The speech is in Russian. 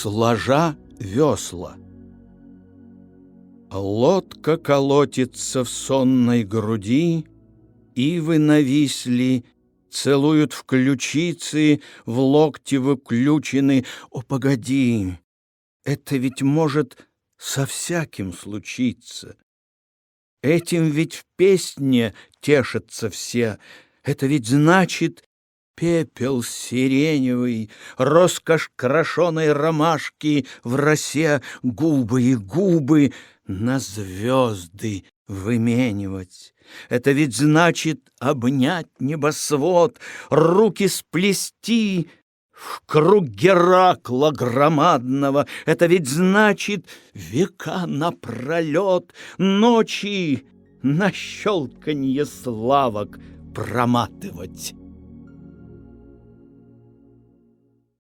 сложа весла. Лодка колотится в сонной груди, Ивы нависли, целуют в ключицы, В локти выключены. О, погоди, это ведь может со всяким случиться. Этим ведь в песне тешатся все. Это ведь значит пепел сиреневый, Роскошь крашеной ромашки В росе губы и губы На звезды выменивать. Это ведь значит обнять небосвод, Руки сплести — в круг Геракла громадного Это ведь значит века напролет Ночи на щелканье славок проматывать.